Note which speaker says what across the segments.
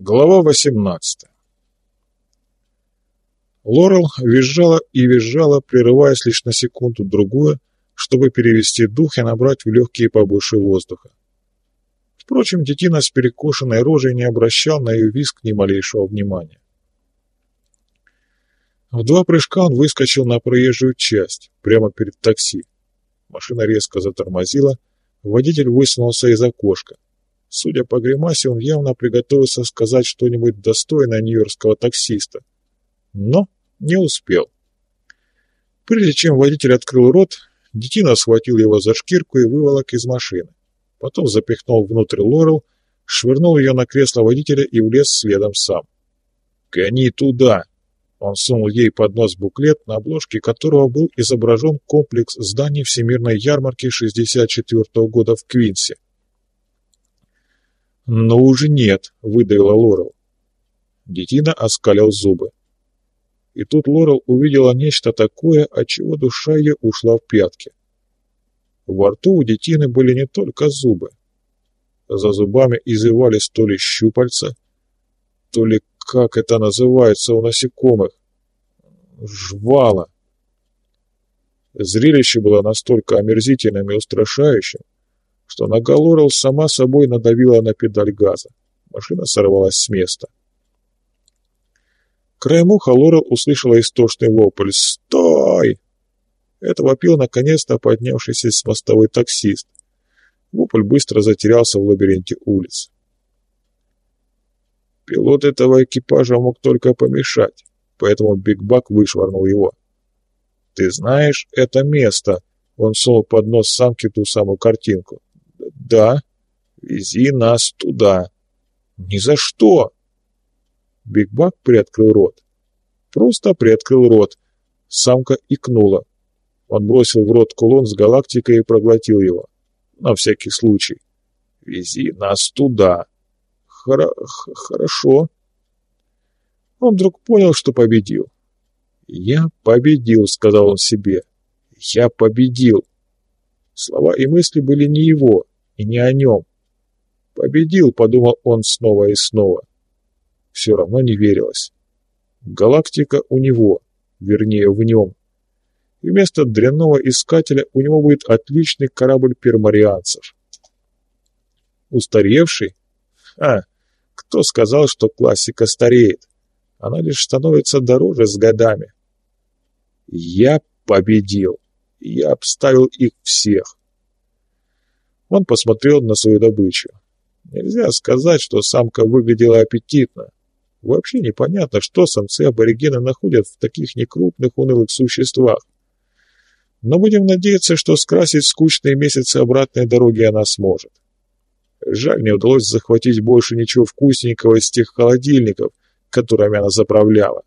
Speaker 1: Глава 18 Лорел визжала и визжала, прерываясь лишь на секунду-другую, чтобы перевести дух и набрать в легкие побольше воздуха. Впрочем, детина с перекошенной рожей не обращал на ее визг ни малейшего внимания. В два прыжка он выскочил на проезжую часть, прямо перед такси. Машина резко затормозила, водитель высунулся из окошка. Судя по гримасе, он явно приготовился сказать что-нибудь достойное нью-йоркского таксиста. Но не успел. Прежде чем водитель открыл рот, детина схватил его за шкирку и выволок из машины. Потом запихнул внутрь Лорел, швырнул ее на кресло водителя и влез следом сам. «Гони туда!» Он сунул ей под нос буклет, на обложке которого был изображен комплекс зданий Всемирной ярмарки 64 -го года в Квинсе. «Ну уже нет», — выдавила Лорел. Детина оскалил зубы. И тут Лорел увидела нечто такое, от чего душа ее ушла в пятки. Во рту у детины были не только зубы. За зубами извивались то ли щупальца, то ли, как это называется у насекомых, жвала. Зрелище было настолько омерзительным и устрашающим, что нога Лорел сама собой надавила на педаль газа. Машина сорвалась с места. Краем уха Лорел услышала истошный вопль «Стой!». Это вопил наконец-то поднявшийся с мостовой таксист. Вопль быстро затерялся в лабиринте улиц. Пилот этого экипажа мог только помешать, поэтому Биг Бак вышвырнул его. «Ты знаешь это место?» Он сунул под нос самки ту самую картинку. «Да, вези нас туда». «Ни за что!» Биг Бак приоткрыл рот. Просто приоткрыл рот. Самка икнула. Он бросил в рот кулон с галактикой и проглотил его. На всякий случай. «Вези нас туда». Хоро «Хорошо». Он вдруг понял, что победил. «Я победил», — сказал он себе. «Я победил». Слова и мысли были не его, и не о нем. «Победил», — подумал он снова и снова. Все равно не верилось. Галактика у него, вернее, в нем. И вместо дрянного искателя у него будет отличный корабль пермарианцев. Устаревший? А, кто сказал, что классика стареет? Она лишь становится дороже с годами. Я победил. Я обставил их всех. Он посмотрел на свою добычу. Нельзя сказать, что самка выглядела аппетитно. Вообще непонятно, что самцы-аборигены находят в таких некрупных унылых существах. Но будем надеяться, что скрасить скучные месяцы обратной дороги она сможет. Жаль, не удалось захватить больше ничего вкусненького из тех холодильников, которыми она заправляла.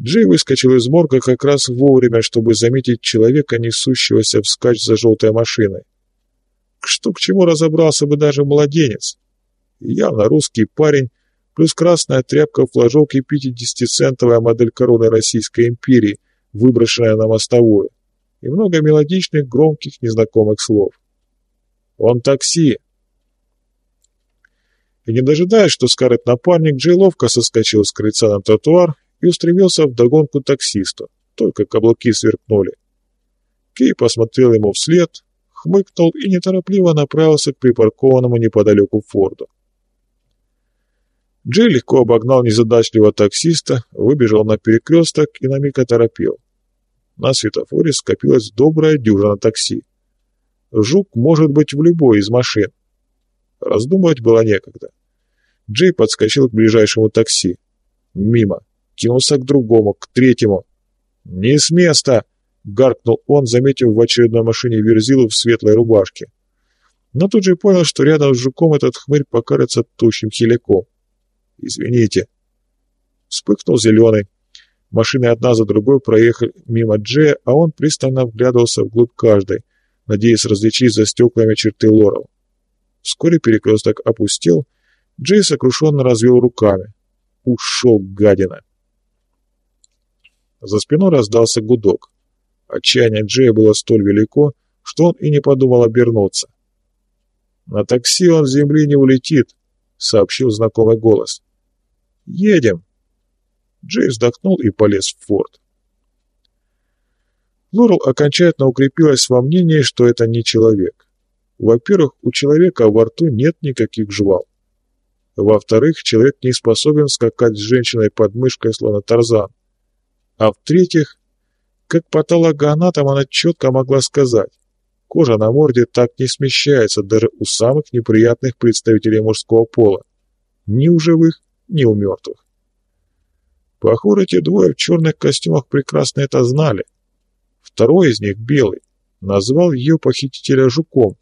Speaker 1: Джей выскочил из морга как раз вовремя, чтобы заметить человека, несущегося вскачь за желтой машиной. Что к чему разобрался бы даже младенец. Явно русский парень, плюс красная тряпка флажок и 50-центовая модель короны Российской империи, выброшенная на мостовую, и много мелодичных, громких, незнакомых слов. «Он такси!» И не дожидаясь, что скажет напарник, Джей ловко соскочил с крыльца на тротуар и устремился в догонку таксисту, только каблуки сверкнули. Кей посмотрел ему вслед, хмыкнул и неторопливо направился к припаркованному неподалеку Форду. Джей легко обогнал незадачливого таксиста, выбежал на перекресток и на миг оторопел. На светофоре скопилась добрая дюжина такси. Жук может быть в любой из машин. Раздумывать было некогда. Джей подскочил к ближайшему такси. Мимо кинулся к другому, к третьему. «Не с места!» — гаркнул он, заметив в очередной машине Верзилу в светлой рубашке. Но тут же понял, что рядом с жуком этот хмырь покажется тощим хиляком. «Извините». Вспыхнул зеленый. Машины одна за другой проехали мимо Джея, а он пристально вглядывался вглубь каждой, надеясь различить за стеклами черты Лорел. Вскоре перекресток опустел, Джей сокрушенно развел руками. Ушел, гадина! За спиной раздался гудок. Отчаяние Джея было столь велико, что он и не подумал обернуться. На такси он с земли не улетит, — сообщил знакомый голос. «Едем!» Джей вздохнул и полез в форт. Лорел окончательно укрепилась во мнении, что это не человек. Во-первых, у человека во рту нет никаких жвал. Во-вторых, человек не способен скакать с женщиной под мышкой, словно тарзан. А в-третьих, как патологоанатом она четко могла сказать, кожа на морде так не смещается даже у самых неприятных представителей мужского пола. Ни у живых, ни у мертвых. Похоже, эти двое в черных костюмах прекрасно это знали. Второй из них, белый, назвал ее похитителя жуком.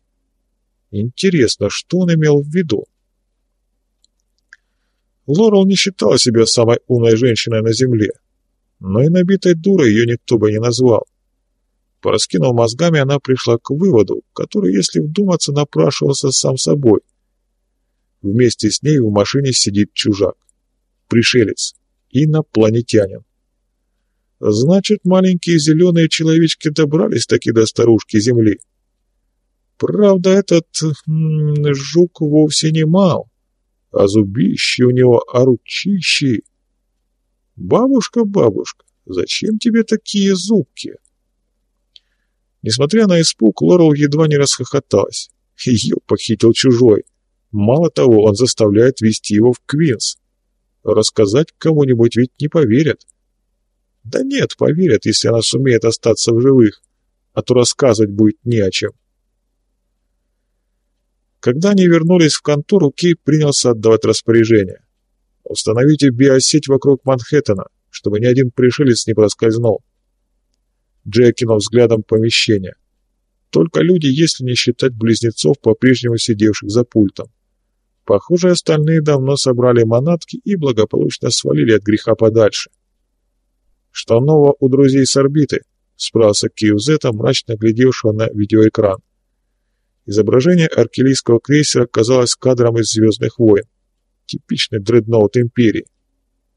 Speaker 1: Интересно, что он имел в виду? Лорел не считала себя самой умной женщиной на земле, но и набитой дурой ее никто бы не назвал. Пораскинув мозгами, она пришла к выводу, который, если вдуматься, напрашивался сам собой. Вместе с ней в машине сидит чужак, пришелец, инопланетянин. Значит, маленькие зеленые человечки добрались таки до старушки Земли. Правда, этот м -м, жук вовсе не мал, а зубищи у него, а ручищи. Бабушка, бабушка, зачем тебе такие зубки? Несмотря на испуг, Лорел едва не расхохоталась. Ее похитил чужой. Мало того, он заставляет вести его в Квинс. Рассказать кому-нибудь ведь не поверят. Да нет, поверят, если она сумеет остаться в живых, а то рассказывать будет не о чем. Когда они вернулись в контору, Кей принялся отдавать распоряжение. «Установите биосеть вокруг Манхэттена, чтобы ни один пришелец не проскользнул». Джей кинул взглядом помещение. Только люди, если не считать близнецов, по-прежнему сидевших за пультом. Похоже, остальные давно собрали манатки и благополучно свалили от греха подальше. «Что нового у друзей с орбиты?» — справился Киузета, мрачно глядевшего на видеоэкран. Изображение аркелийского крейсера казалось кадром из «Звездных войн». Типичный дредноут Империи.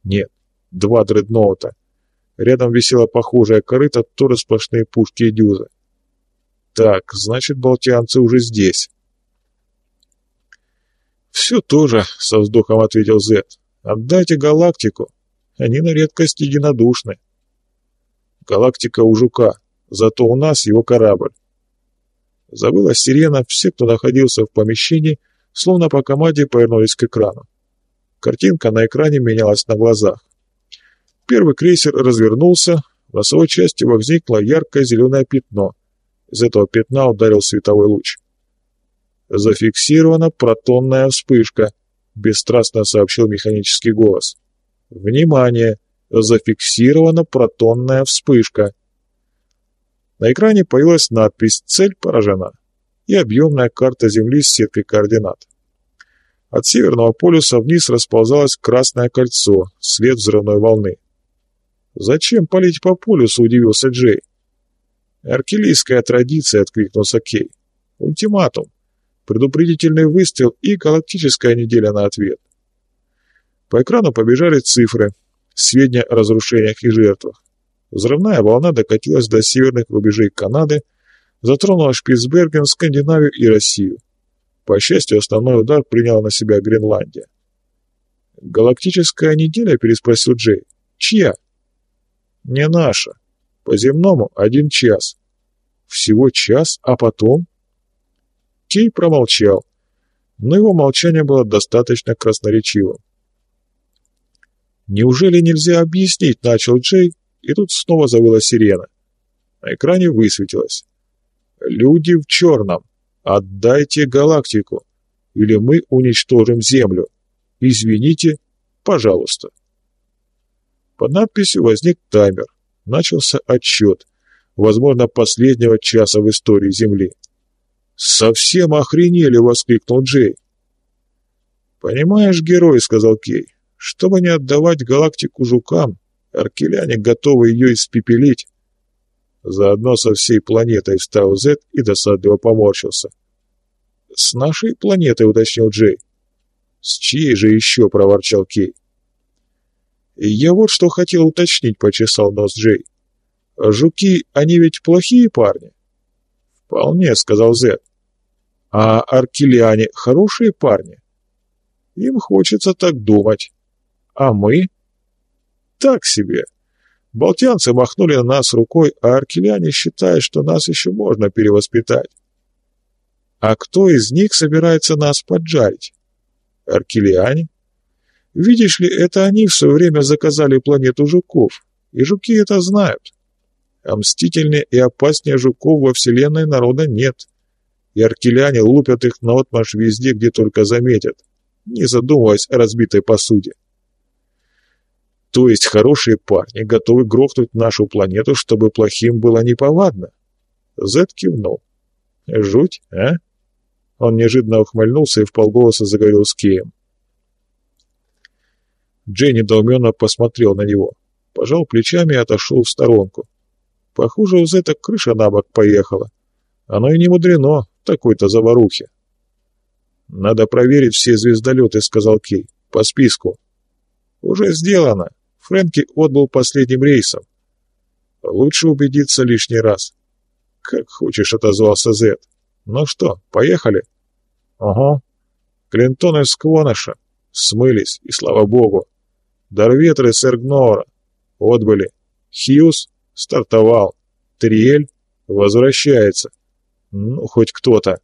Speaker 1: Нет, два дредноута. Рядом висела похожая корыта, тоже сплошные пушки и дюзы. Так, значит, балтианцы уже здесь. «Все тоже», — со вздохом ответил Зет. «Отдайте галактику. Они на редкость единодушны». «Галактика у жука, зато у нас его корабль». Забыла сирена, все, кто находился в помещении, словно по команде повернулись к экрану. Картинка на экране менялась на глазах. Первый крейсер развернулся, в носовой части возникло яркое зеленое пятно. Из этого пятна ударил световой луч. «Зафиксирована протонная вспышка», — бесстрастно сообщил механический голос. «Внимание! Зафиксирована протонная вспышка». На экране появилась надпись «Цель поражена» и объемная карта Земли с сеткой координат. От Северного полюса вниз расползалось красное кольцо, след взрывной волны. «Зачем палить по полюсу?» – удивился Джей. «Аркелийская традиция», – откликнулся Кей. «Ультиматум предупредительный выстрел и галактическая неделя на ответ. По экрану побежали цифры, сведения о разрушениях и жертвах. Взрывная волна докатилась до северных рубежей Канады, затронула Шпицберген, Скандинавию и Россию. По счастью, основной удар приняла на себя Гренландия. «Галактическая неделя?» – переспросил Джей. «Чья?» «Не наша. По земному один час». «Всего час, а потом?» Кей промолчал, но его молчание было достаточно красноречивым. «Неужели нельзя объяснить?» — начал Джей, и тут снова завыла сирена. На экране высветилось. «Люди в черном! Отдайте галактику, или мы уничтожим Землю! Извините, пожалуйста!» Под надписью возник таймер. Начался отсчет, возможно, последнего часа в истории Земли. «Совсем охренели!» — воскликнул Джей. «Понимаешь, герой», — сказал Кей, — «чтобы не отдавать галактику жукам, аркеляне готовы ее испепелить». Заодно со всей планетой встал Зет и досадливо поморщился. «С нашей планетой», — уточнил Джей. «С чьей же еще?» — проворчал Кей. «Я вот что хотел уточнить», — почесал нос Джей. «Жуки, они ведь плохие парни?» «Вполне», — сказал Зет. «А аркелиане хорошие парни?» Им хочется так думать. А мы? Так себе. Балтянцы махнули на нас рукой, а аркеляне считают, что нас еще можно перевоспитать. А кто из них собирается нас поджарить? Аркелиане? Видишь ли, это они в свое время заказали планету жуков, и жуки это знают. А мстительнее и опаснее жуков во Вселенной народа нет. И аркеляне лупят их наотмашь везде, где только заметят, не задумываясь о разбитой посуде. То есть хорошие парни готовы грохнуть нашу планету, чтобы плохим было неповадно? Зет кивнул. Жуть, а? Он неожиданно ухмыльнулся и вполголоса заговорил с Кеем. Джей недоуменно посмотрел на него, пожал плечами и отошел в сторонку. Похоже, у Зета крыша на бок поехала. Оно и не мудрено, такой-то заварухи. «Надо проверить все звездолеты», — сказал Кей, — «по списку». «Уже сделано. Фрэнки отбыл последним рейсом. Лучше убедиться лишний раз». «Как хочешь», — отозвался Зет. «Ну что, поехали?» «Ага. Клинтон из Сквонаша. Смылись, и слава богу. Дарветры с Эргнора. Отбыли. Хьюз стартовал. Триэль возвращается. Ну, хоть кто-то».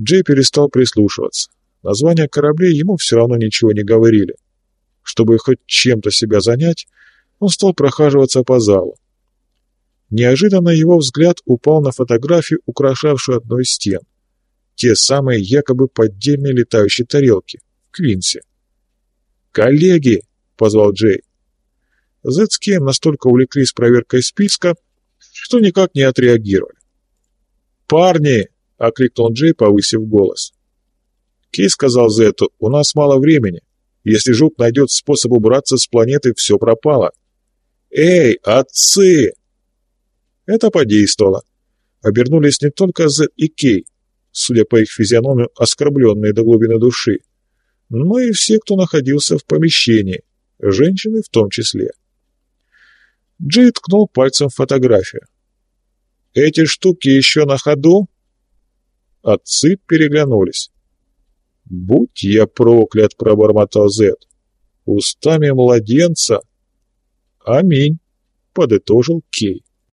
Speaker 1: Джей перестал прислушиваться. Названия кораблей ему все равно ничего не говорили. Чтобы хоть чем-то себя занять, он стал прохаживаться по залу. Неожиданно его взгляд упал на фотографию, украшавшую одну из стен. Те самые якобы поддельные летающие тарелки в Квинсе. «Коллеги!» — позвал Джей. Зет с Кем настолько увлеклись проверкой списка, что никак не отреагировали. «Парни!» — окликнул Джей, повысив голос. Кей сказал Зету, «У нас мало времени. Если Жук найдет способ убраться с планеты, все пропало». «Эй, отцы!» Это подействовало. Обернулись не только Зет и Кей, судя по их физиономию, оскорбленные до глубины души, но и все, кто находился в помещении, женщины в том числе. Джей ткнул пальцем в фотографию. «Эти штуки еще на ходу?» Отцы переглянулись. «Будь я проклят!» — пробормотал Зет. «Устами младенца!» «Аминь!» — подытожил Кей.